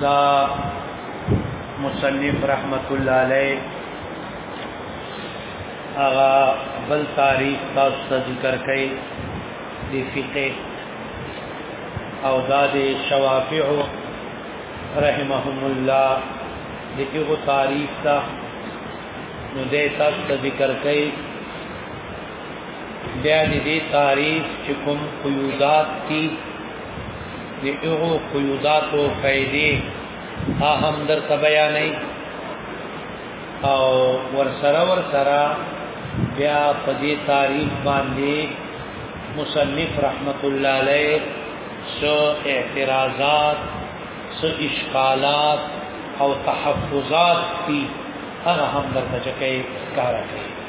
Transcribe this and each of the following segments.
دا مصنف رحمت الله علیه اغا بل تاریخ تاسو ته ذکر کړي د فقه او دا د شوافع رحمهم الله دغه تاریخ ته نو د تاسو ته ذکر کړي بیا دې دې تعریف چې کوم قیودات دي دې هغه قیودات او فائدې اهم در ته بیانې او ورسره ورسره بیا په دې تعریف باندې مصنف رحمت الله علیه سو اعتراضات سو اشکالات او تحفظات دي هغه هم درته کوي کار کوي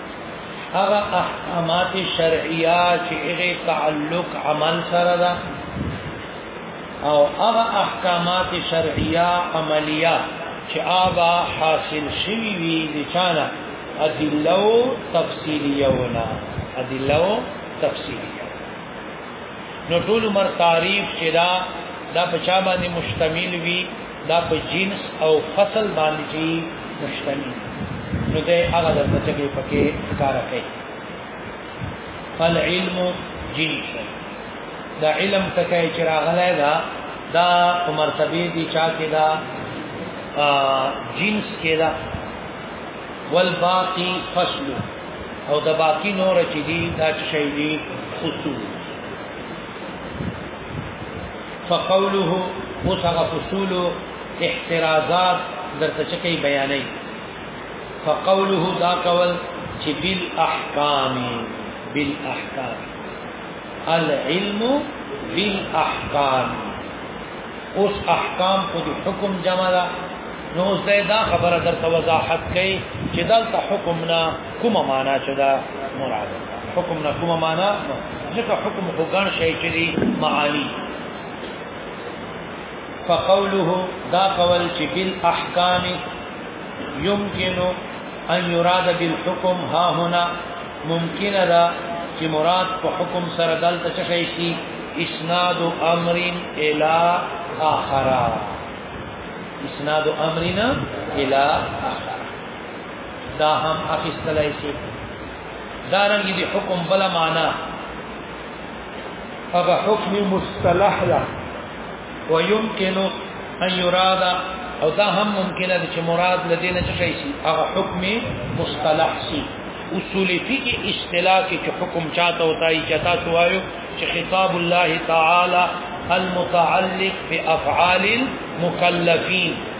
هغه احکامات شرعیه چې هغه تعلق عمل سره ده او هغه احکامات شرعیه عملیه چې آبا حاصل شوی وي د چانه ادلو تفصیلیه ونا ادلو تفصیلیه نو ټول مر تعریف چې دا دا په چا باندې مشتمل وي دا په جنس او فصل باندې چې مشتمل نو دې هغه د مچګي پکې ښکارا کوي فالعلم جنس دا علم تکه چې راغلی دا دا مرتبه دي چا کې دا جنس کې دا والباقي فصل او د باقی نور چې دي دا چې شي دي خصوص فقوله اوس هغه فصول احترازات درته چکی بیانې فقوله دا قول چې بل احکام بل احکام العلم بل احکام اوس احکام خو د حکم جمع ده نو زه دا خبره درته وضاحت کړي چې دلته حکم نه کومه معنا چې دا مراد حکم نه کومه معنا ځکه حکم خو ګڼ شي چې دی معانی فقوله دا قول چې بالاحکام يمكن ان يراد بالحكم ها هنا ممکن ده چې مراد په حکم سره دلته څه شي اسناد امر الى اخر اسناد امرنا الى اخر دا هم اخیستلای شي دا رنګ دي حکم بل معنا هغه حکم مصطلح لا ويمكن ان يراد او دا هم ممکنه ده چې مراد لدینه څه شي هغه حکم مصطلح شي اصول فقه اصطلاح کې چې حکم چاته وتا یي چاته سوایو چې خطاب الله تعالی المتعلق بافعال المكلفين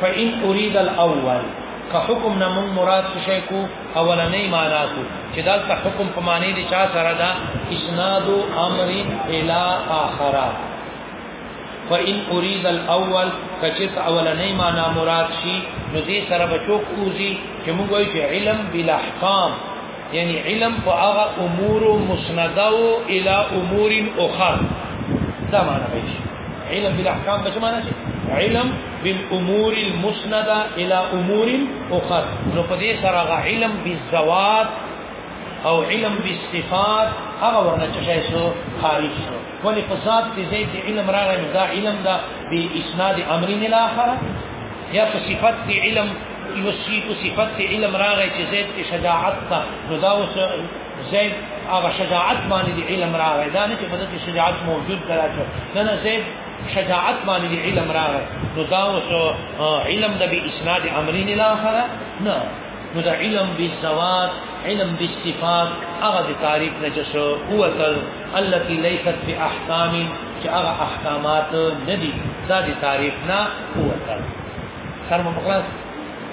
فإن أريد الأول که حکم نه مون مراد څه شي کو اولنې معنا کو چې دا که حکم په معنی دي چا سره دا اسناد امر الى اخر فإن أريد الأول کچت اولنې معنا مراد شي نو دې سره بچو کوزي چې موږ وایو چې علم بلا احکام یعنی علم په هغه امور مسنده او الی امور اخر دا معنا به شي علم بالاحکام به معنا شي علم بالامور المسنده الى امور اخر نو په دې سره غ علم بالذوات او علم بالصفات هغه ورنه چې شو خارج شو ولې په ذات کې زید علم راغی دا علم دا به اسناد امرین الاخره یا په صفات کې علم یو صفت صفت علم راغی چې زید کې شجاعت تا نو دا اوس زید هغه شجاعت باندې دی علم راغی دا نه چې په دې شجاعت موجود کراچو نه نه زید شجاعت باندې دی علم راغی نو دا اوس علم د به اسناد امرین الاخره نه نو دا علم بالذوات علم بالصفات هغه د تعریف نه جسو قوتل التي ليست باحکام چې هغه احکامات نه دي دا د تعریف نه قوتل سر مخلاص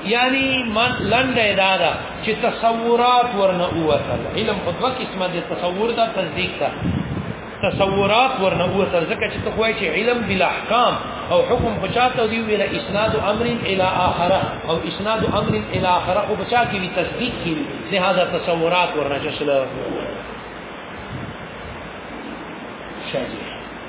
یعنی من لند اداره چې تصورات ورنه اوتل علم په دوه قسمه دي تصور دا تصدیق دا تصورات ورنه اوتل ځکه چې ته وایې چې علم بلا احکام او حکم بچاته دی ویل اسناد امر الى اخره او اسناد امر الى اخره او بچا کی وی تصدیق کی لہذا تصورات ورنه چسل شاجی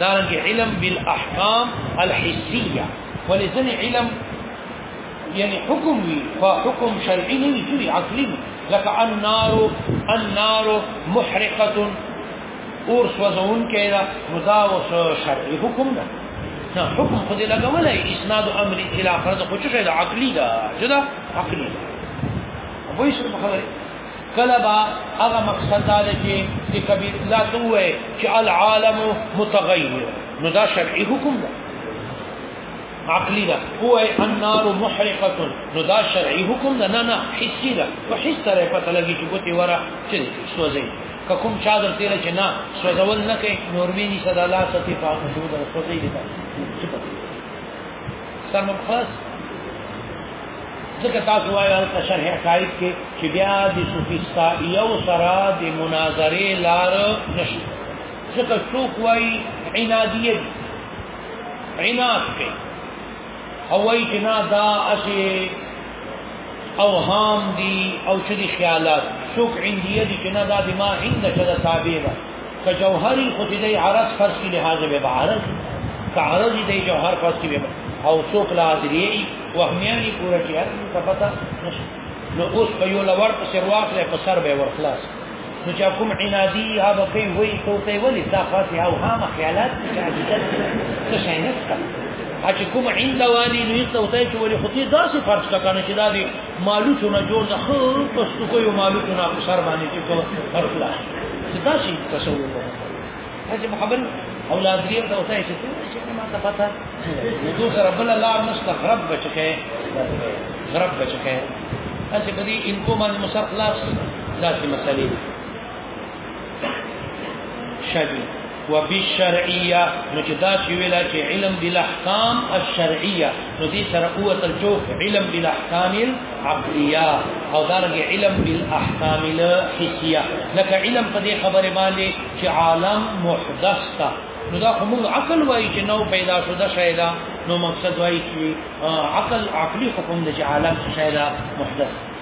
دارنګ علم بالاحکام الحسیه ولذن علم یعنی حکم وی فا حکم شرعی نه وی عقلی وی لکه النار النار محرقه اور سوزون کیدا مدا و شرعی حکم نه نه حکم خو دې لګولای اسناد امر الى فرض خو څه شی دا عقلی دا جدا عقلی وایي څه خبره کله با هغه مقصد دا دی چې چې کبیر لا دوه چې العالم متغیر نو دا شرعي حکم ده عقلی ده هو النار محرقه نو دا شرعي حکم ده نه نه حسي ده په حس سره پته لګي چې ګوتې وره چې سوځي کوم چا درته چې نه سوځول نه کوي نور ویني صدا الله ستي په حدود سوځي ده سر مبحث ځکه تاسو وایي هلته شرح عقاید کې چې بیا د سوفیستا یو سره د مناظرې لار نشي ځکه څوک وایي عنادیه دي عناد کوي او وایي چې نه دا اسې اوهام دي او چې دي خیالات څوک عندیه دي چې نه دا دماغ عنده چې دا تابع ده که جوهری خو دې دی عرض فرض کی لحاظ به عرض که عرض دې جوهر فرض کی به او څوک لا درې وهمیانی پورا کیار ته پتا نو اوس په یو لور په سر واخلې په سر به ورخلاص نو چې کوم عنادي ها به کوي وای ته ته ولې تا خاصه او ها مخیالات څه شي نه څه چې کوم عند والي نو یې ته ته چې ولې خو دې داسې فرض کنه چې دا دې مالوچو نه جوړ د خو پښتو کو یو مالوچو نه په سر باندې چې کو فرقلا دا شي تاسو وګورئ هغه محمد اولاد دې ته وته چې چې ما ته پتا دو سره بل الله مستغرب بچکه غرب بچکه اسی بدی ان کو مان مسخلاص لا شي مسلې شدی وبالشرعيه نو چې دا چې ویلا چې علم بالاحکام الشرعيه نو دې سره قوت الجوف علم بالاحکام العقليه او دا رنګ علم بالاحکام الحسيه لکه علم په دې خبره باندې چې عالم محدث تا نو دا کوم عقل وایي چې نو پیدا شو دا شایدا نو مقصد وایي چې عقل عقلي حکم د عالم شایدا محدث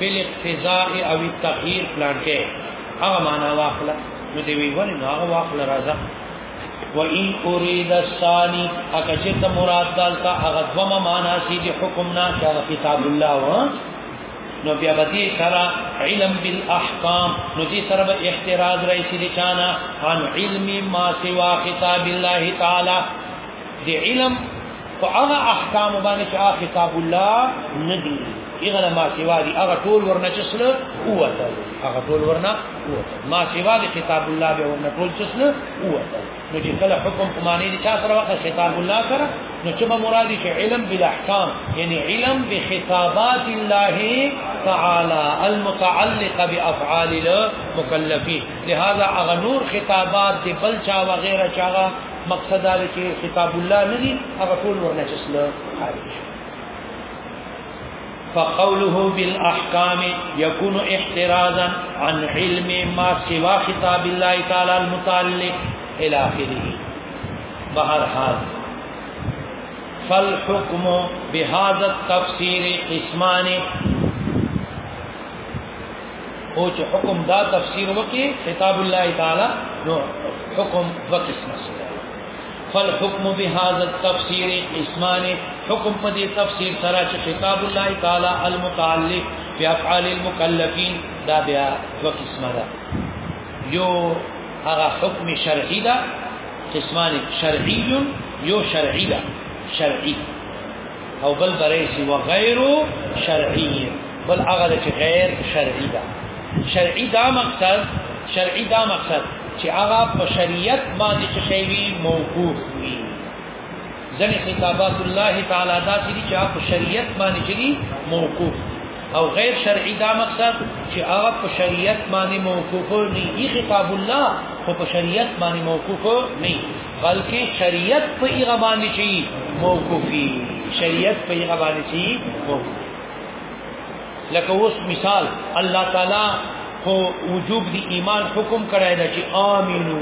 بل اقتضاء او التغيير پلان کې هغه معنا واخله نو دی وی ولې نو هغه واخله راځه و ان اريد الثاني اګه چې ته مراد دالتا هغه دوما معنا سي دي حکم نه چې کتاب الله و نو بیا بدی سره علم بالاحکام نو دې سره به احتراز راشي دي چانا عن علم ما سوا کتاب الله تعالی دې علم په هغه احکام باندې چې هغه کتاب الله نه دی هغه ما سیوا دی هغه ټول ورنه چسل اوته هغه ټول ورنه اوته ما سیوا دی کتاب الله به ورنه ټول چسل اوته نو چې کله حکم قمانی دي چا سره وخت کتاب الله سره نو چې مراد شي علم بالاحکام یعنی علم بخطابات الله تعالی المتعلقه بافعال المكلفين لهذا اغنور خطابات دي بل چا وغيرها چا مقصد دا چې خطاب الله ندي هغه ټول ورنه چې سره خارج فقوله بالاحکام يكون احترازا عن علم ما سوى خطاب الله تعالى المتعلق الى اخره بهر حال فالحكم بهذا التفسير اسمان او چې حکم دا تفسیر وکي خطاب الله تعالی نو حکم دو قسمه سره فالحكم بهذا التفسير اسمان حکم په دې تفسیر سره چې خطاب الله تعالی المتعلق بافعال المكلفين دا بیا دو قسمه ده یو هغه حکم شرعي ده قسمان شرعي یو شرعي ده شرعي او بل برېسی و غیر شرعی بل هغه چې غیر شرعی ده شرعی دا مقصد شرعی دا مقصد چې هغه په شریعت باندې چې شی وی موقوف وي ځنې خطابات الله تعالی دا چې هغه په شریعت باندې چې موقوف وي او غیر شرعی دا مقصد چې هغه په شریعت باندې موقوف نه وي خطاب الله خو په شریعت باندې موقوف نه بلکې شریعت په هغه باندې چې موقوفي شریعت په هغه باندې چې موقوف لکه اوس مثال الله تعالی خو وجوب دی ایمان حکم کړای دا چې امینو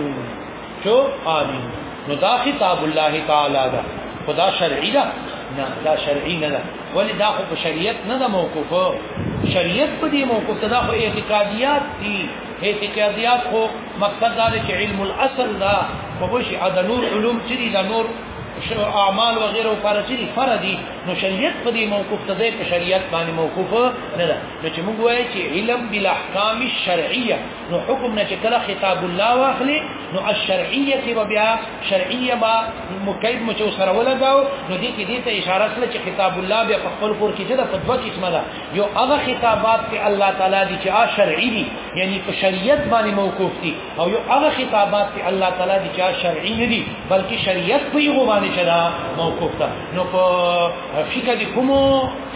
شو امین نو دا خطاب الله تعالی دا خدا شرعی دا نه دا شرعی نه دا ولی دا خو په شریعت نه دا موقوف شریعت په دې موقوف دا خو اعتقادیات دي اعتقادیات خو مقصد دا دی چې علم الاصل دا په وشي دا نور علوم چې دي دا نور اعمال و غیره لپاره چې فردي نو شریعت په دې موقوف ته په شریعت باندې موقوف نه ده نو چې موږ وایو چې علم بالاحکام الشرعيه نو حکم نه چې کله خطاب الله واخلي نو الشرعيه به بیا شرعيه با مکید مچو سره ولګاو نو دې کې دې ته اشاره سره چې خطاب الله به په خپل کور کې چې د فتوا قسمه ده یو هغه خطابات په الله تعالی دي چې آ شرعي دي یعنی په شریعت باندې موقوف دي او یو هغه خطابات په الله تعالی دي چې آ شرعي نه دي بلکې شریعت په یو باندې چلا موقوف ده نو په فقہ دي کوم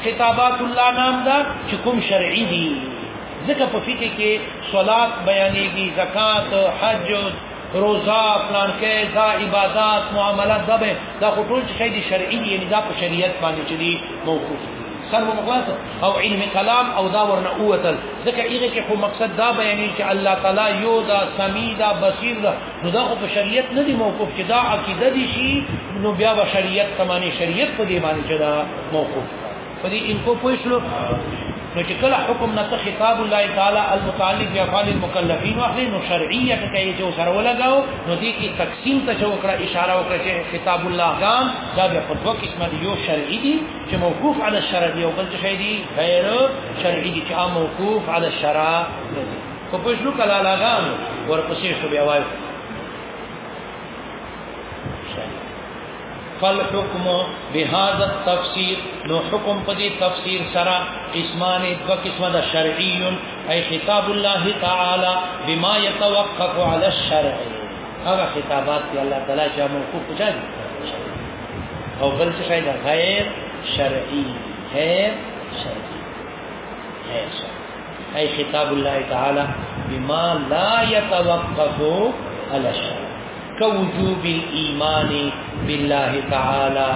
خطابات الله نام ده چې کوم شرعي دي ځکه په فقہ کې صلات بیانېږي زکات حج روزا پلانکه دا عبادت معاملات دا به دا خو ټول شي دي شرعي دي یعنی دا په شریعت باندې چې دي موقوف سر مغلط او علم کلام او دا ورنه اوتل ځکه ایغه کې خو مقصد دا بیانې چې الله تعالی یو دا سمیع دا بصیر دا نو دا خو په شریعت نه دی موقوف چې دا عقیده دي شي نو بیا به شریعت کمانه شریعت په دې باندې چې دا موقوف په دې ان کو پوه شلو نو چې کله حکم نه ته خطاب الله تعالی المتعلق بافعال المکلفین واخلي نو شرعیت کوي چې سره ولګاو نو دې کې تقسیم ته چې وکړه اشاره وکړه چې خطاب الله ګان دا به په دوه قسمه دی یو شرعي دی چې موقوف علی الشرع دی او بل څه دی غیر شرعي دی چې موقوف علی الشرع دی په پښلو کله لاغان ورپسې شو بیا وایي فالحكم بهذا التفسير نو حكم پدی تفسير سرا اسمان دو قسم دا شرعي اي خطاب الله تعالى بما يتوقف على الشرع هغه خطابات دی الله تعالی چې موقوف پچا دي او بل څه شي دا غیر شرعي غیر شرعي غیر شرعي اي خطاب الله تعالى بما لا يتوقف على الشرع كوجوب الإيمان بالله تعالى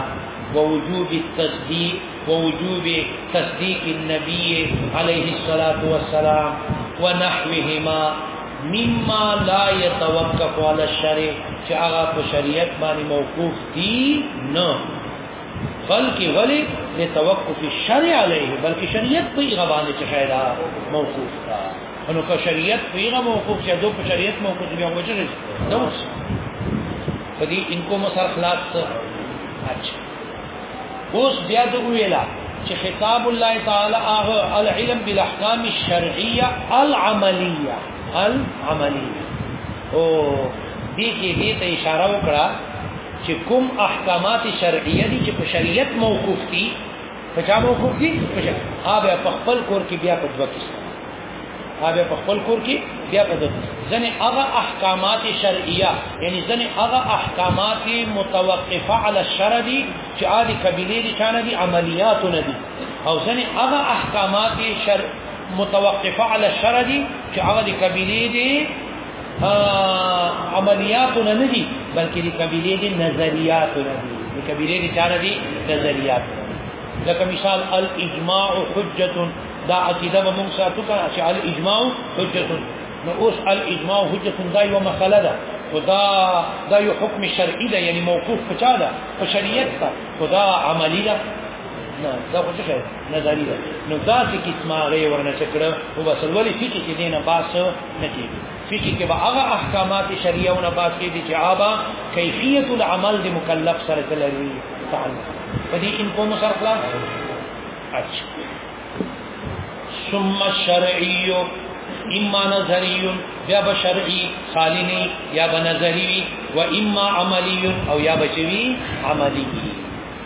ووجوب التصديق ووجوب تصديق النبي عليه الصلاة والسلام ونحوهما مما لا يتوقف على الشرع چې هغه په شریعت باندې موقوف دي نه بلکې ولی لتوقف الشرع عليه بلکې شریعت په هغه باندې چې موقوف ده نو که شریعت پیغه موقوف شه دو په شریعت موقوف دی هغه چې دوس په دې انکو مو سر خلاص اچھا اوس بیا د ویلا چې خطاب الله تعالی هغه العلم بالاحکام الشرعیه العملیه العملیه او دې کې دې ته اشاره وکړه چې کوم احکامات شرعیه دي چې په شریعت موقوف دي په چا مو کور کې پښه هغه په خپل کور کې بیا په دوه کې هغه په خپل کور کې بیا په دوه ځنه هغه احکامات شرعیه یعنی ځنه هغه احکامات متوقفه علی الشرع دي چې عادي قبيله دي چانه دي عملیات نه دي او ځنه هغه احکامات شرع متوقفه علی الشرع دي چې هغه د قبيله دي عملیات نه دي بلکې د قبيله دي نظریات نه دي د قبيله دي چاره دي نظریات لکه مثال الاجماع حجه دا عقیده به موږ ساتو چې الاجماع حجه نو اوس الاجماع حجه دا یو مسله ده خدا دا یو حکم شرعي ده یعنی موقوف پچا ده په شریعت ته خدا عملی ده نه دا خو څه نظری ده نو داسې قسمه غي ورنه چکړه او بسل ولی فقې کې دینه باس نه کیږي فقې کې به هغه احکامات شریعه او نه باس کې دي چې آبا کیفیت العمل د مکلف سره تللی تعلق پدې ان کوم سره خلاص اچھا ثم الشرعي اما نظري بیا به شرعي خالی نه یا به نظري وي و اما عملي او یا به چوي عملي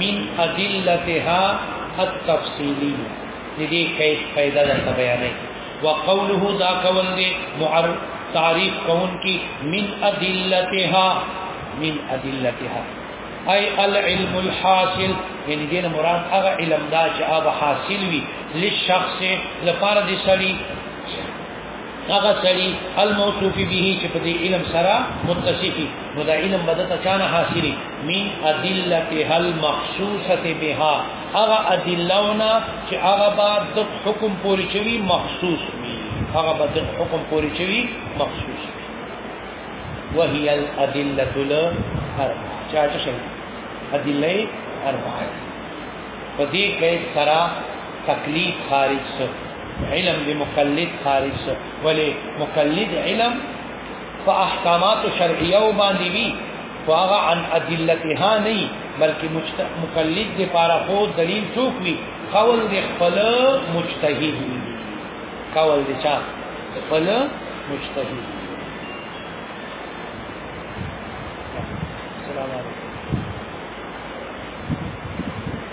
من ادلتها التفصيليه دې کیس پیدا ده بیانې وقوله دا کول دې معر تعریف کون کی من ادلتها من ادلتها اي العلم الحاصل یعنی دین مراد هغه علم دا چې هغه حاصل وي لشخص لپاره دې سړي هغه سړي الموصوف به چې په دې علم سره متصفي نو دا علم بده تشانه حاصلي من ادله هل مخصوصه بها هغه ادلهونه چې هغه بعد د حکم پوری چوي مخصوص وي هغه بعد د حکم پوری چوي مخصوص وهي الادله الاربعه چا چې شي ادله اربعه په دې کې سره تکلیف خارج څه علم د مقلد خارج سو ولی مقلد علم په احکامات شرعیه او باندې وی فاغه عن ادلتها نه بلکې مقلد د پاره خو دلیل څوک وی قول د خپل مجتهد قول د چا خپل مجتهد السلام علیکم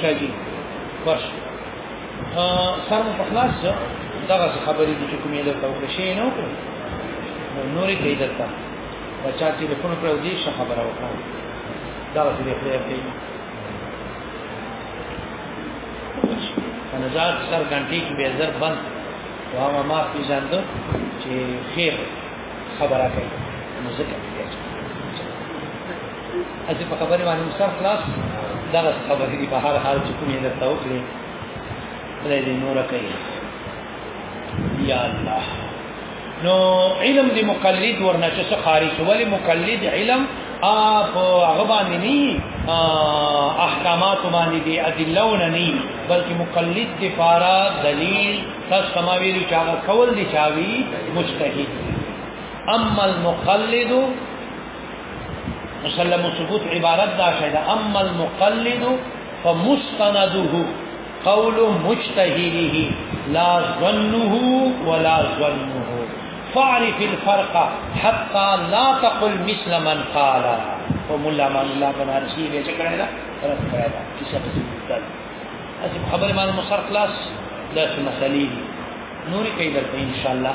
شګي خوش ها سر مو خلاص شو دغه خبرې د کومې له توګه شي نه وکړو نورې کوي دلته بچا چې له کوم پر دې شه خبره وکړه دا څه دې پرې کوي نظر سر غنټي کې به زر بند واه ما په ځان ته چې خیر خبره کوي نو ځکه اسی په خبره باندې مسر خلاص دا خبره دی په هر حال چې کومې درته وکړي خدای دې نور کوي یا الله نو علم دی مقلد ورنه چې خارج ولی مقلد علم اپ هغه باندې نه احکامات باندې دی ادلونه نه بلکې مقلد دی فارا دلیل تاسو سماوی لري چې هغه کول دي چاوي مجتهد اما المقلد مسلم ثبوت عبارت دا شاید اما المقلد فمستنده قول مجتهده لا ظنه ولا ظنه فاعرف الفرق حتى لا تقل مثل من قال وملا ما الله بنارسی به ذکر ہے رد کرے گا کسی قسم کی اسی خبر مان مصر خلاص لا مسئلہ نوری کئی درتے انشاءاللہ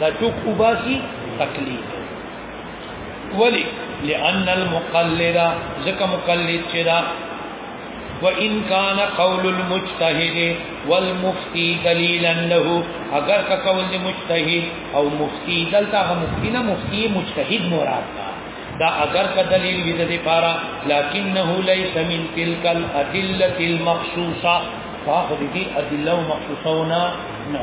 دا ټوک وباسي تقلید ولی لأن المقلد ځکه مقلد چې دا وان كان قول المجتهد والمفتي دليلا له اگر کا قول د مجتهد او مفتي دلته مفتي نه مفتي مجتهد مراد ده دا اگر کا دلیل وی د پارا لکنه ليس من تلك الادله المخصوصه فاخذ دي ادله مخصوصونه نه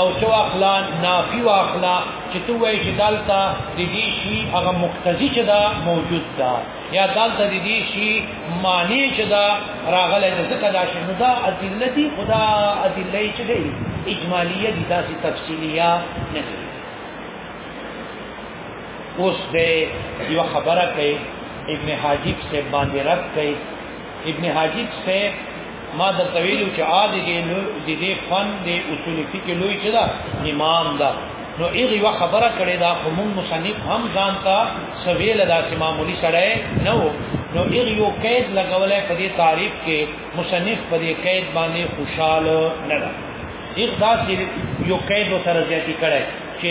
او څو اخلا نافی واخلا چې تو وای چې دالتا د دې شی هغه مقتضی چې دا موجود ده یا دالتا د دې شی معنی چې دا راغله د څه کدا شنو دا ادله دي خدا ادله چې دی اجمالیه دي تاسو تفصیلیه نه اوس دې یو خبره کوي ابن حاجب سے باندې رد کوي ابن حاجب سے ما د طویلو چې عادي کې نو د دې فن د اصول فقه لوی چې دا امام دا نو ایغي وا خبره کړي دا هم مصنف هم ځان تا سویل دا چې معمولی سره نو نو ایغي یو قید لګولای په دې تعریف کې مصنف په دې قید باندې خوشاله نه ده ایغ دا چې یو قید سره ځاتي کړي چې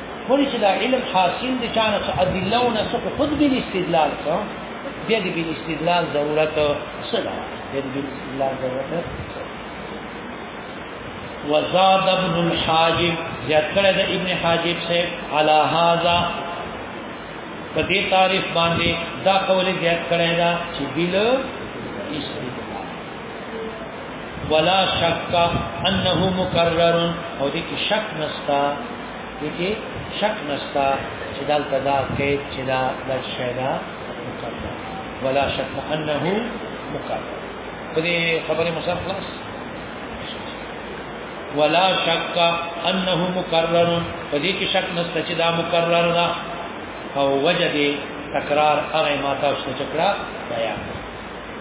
ولی چې دا علم حاصل دي چانه څه ادله او نه څه خود به استدلال څه بیا دې به استدلال ضرورت څه ده بیا دې استدلال ضرورت وزاد ابن الحاجب زیات کړه د ابن حاجب سے علی هذا په دې تعریف باندې دا قول زیات کړه دا چې بل استدلال ولا شک انه مکرر او دې کې شک نشتا دې کې شک نشته چې دلته دا قید چې دا د شی دا مقدر ولا شک انه مقدر په دې خبره مصر خلاص ولا شک انه مکرر په دې کې شک نشته چې دا مکرر ده او وجه دې تکرار هغه ماته او څه چکړه بیان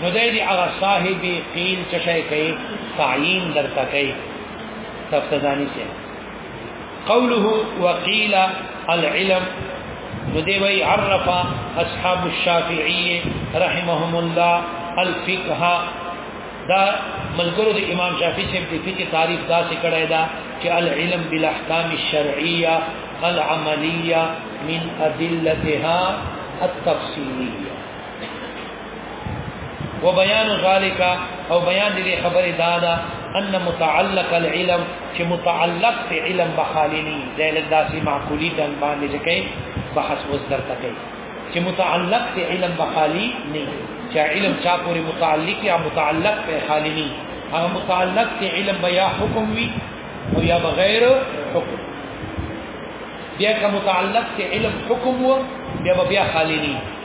نو دې دې هغه صاحب قیل چې شي کوي تعین درته کوي تفتزانی سي قوله وقيل العلم ندي وي عرف اصحاب الشافعيه رحمهم الله الفقه دا ملګرو د امام شافعي چې د فقه تعریف دا څه کړی دا چې العلم بالاحکام الشرعيه العمليه من ادلتها التفصيليه وبيان ذلك او بيان دې خبر دادا ان متعلق العلم چې متعلق په علم بخالني زي لداسي معقولي دن باندې چې کوي بحث اوس درته کوي چې متعلق په علم بخالي نه چې علم چا پورې متعلق یا متعلق په خالني هغه متعلق په علم بیا حکم وي او یا بغیر حکم بیا که متعلق په علم حکم و بیا بیا خالني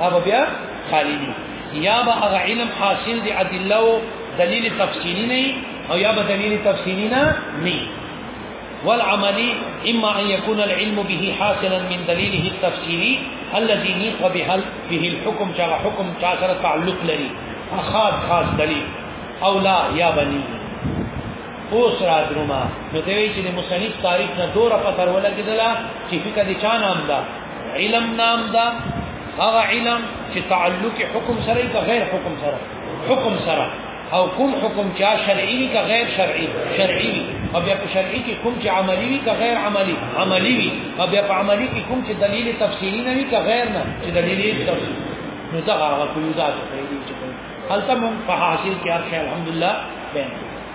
هغه بیا خالی دي یا به هغه علم حاصل دي ادله او دلیل تفصیلی نه او یا به دلیل تفصیلی نه نه والعملي اما ان يكون العلم به حاصلا من دليله التفصيلي الذي نيق به به الحكم جاء حكم جاء تعلق لري خاص خاص دلیل او لا یا بنی اوس را دروما نو دوی چې د مصنف تاریخ نه دوره پتر ولګیدله چې فکر دي چا نام ده علم نام دا هغه علم چې تعلق حکم سره کا غیر حکم سره حکم سره او کوم حکم چې شرعي وي کا غیر شرعي شرعي وي او بیا په شرعي کې کوم چې عملي وي کا غیر عملي عملي وي او بیا په عملي کې کوم چې دلیل تفصیلی نه وي کا غیر نه چې دلیل تفصیلی نو دا هغه کوي ذات کوي چې هلته مون په حاصل کې الحمدلله بین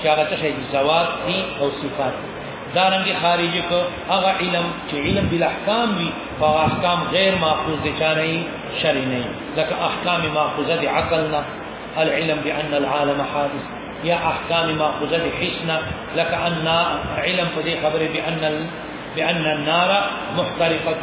چې هغه څه شي زوات دي او صفات دي دارنګ خارج کو هغه علم چې علم بل احکام وي او احکام غیر ماخوذ دي چا نه شر نه لکه احکام ماخوذه دي عقل نه العلم بان العالم حادث یا احکام ماخوذه دي حس نه لکه ان علم په دې خبره بان بان النار محترقه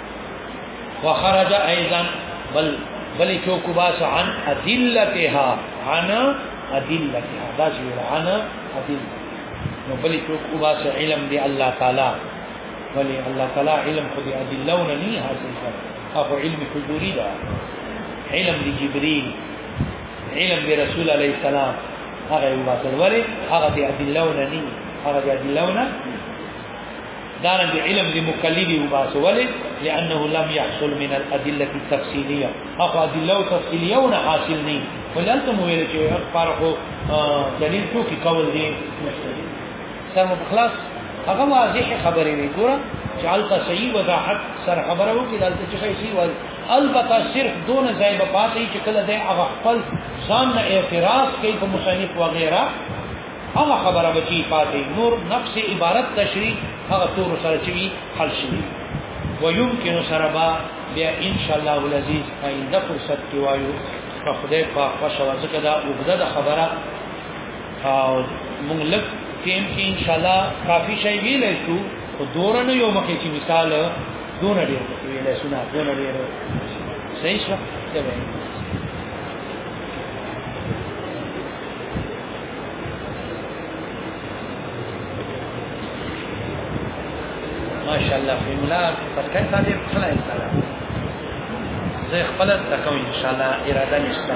وخرج ايضا بل بل چوک باس عن ادلتها عن ادلتها دا چې عن ادل نو بل چوک باس علم دی الله تعالی ولی الله تعالی علم خو دی ادلون نه حاصل کړ هغه علم حضوري دا علم دی جبريل علم دی رسول عليه السلام هغه یو باطل ولی هغه دی ادلون نه هغه دی ادلون دارنګ علم دی مقلدی وباسه ولی لانه لم يحصل من الادله التفصيليه او ادله تفصيليه نه حاصل نه ولانتم ویل چې فرق دلیل تو کی قول دی سم خلاص هغه واضح خبرې وی ګوره چې البته صحیح وضاحت سر خبره وکړي دلته چې صحیح وایي البته صرف دون ځای په پاتې چې کله د هغه خپل ځان اعتراض کوي په مصنف وغیرہ هغه خبره به چې پاتې نور نفس عبارت تشریح هغه تور سره چې حل شي ويمكن سربا بیا ان شاء الله العزيز آینده فرصت کې وایو په خدای په خوښه وځکه دا وګړه د خبره او موږ لږ ټیم کې ان شاء الله کافي شی ویلې شو او دورنه یو مخې چې مثال دونه ډیر ویلې شو نه دونه ډیر صحیح شو ماشاءالله فی ملا پرکای صاحب یې خپل انسان زه خپل تکوم ان شاء الله اراده نشته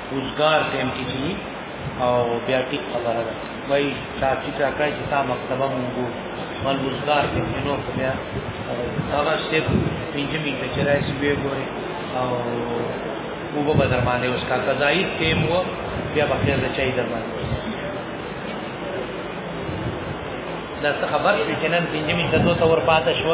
روزګار ټیم کې دي او بیا ټیک خبره ده وای چا چې چا کوي چې تا مکتبه مونږ ول روزګار کې نو خو بیا هغه سټیپ پنځه میټه چې راځي به ګوري او وګو به در باندې اوس کا قضایي ټیم و بیا به خیر چي در باندې دا خبر چې نن پنځه میټه دوه تور پاتې شو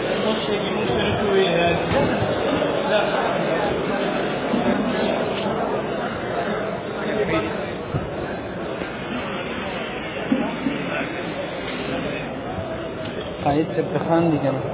قائد سے پخان دی جنہ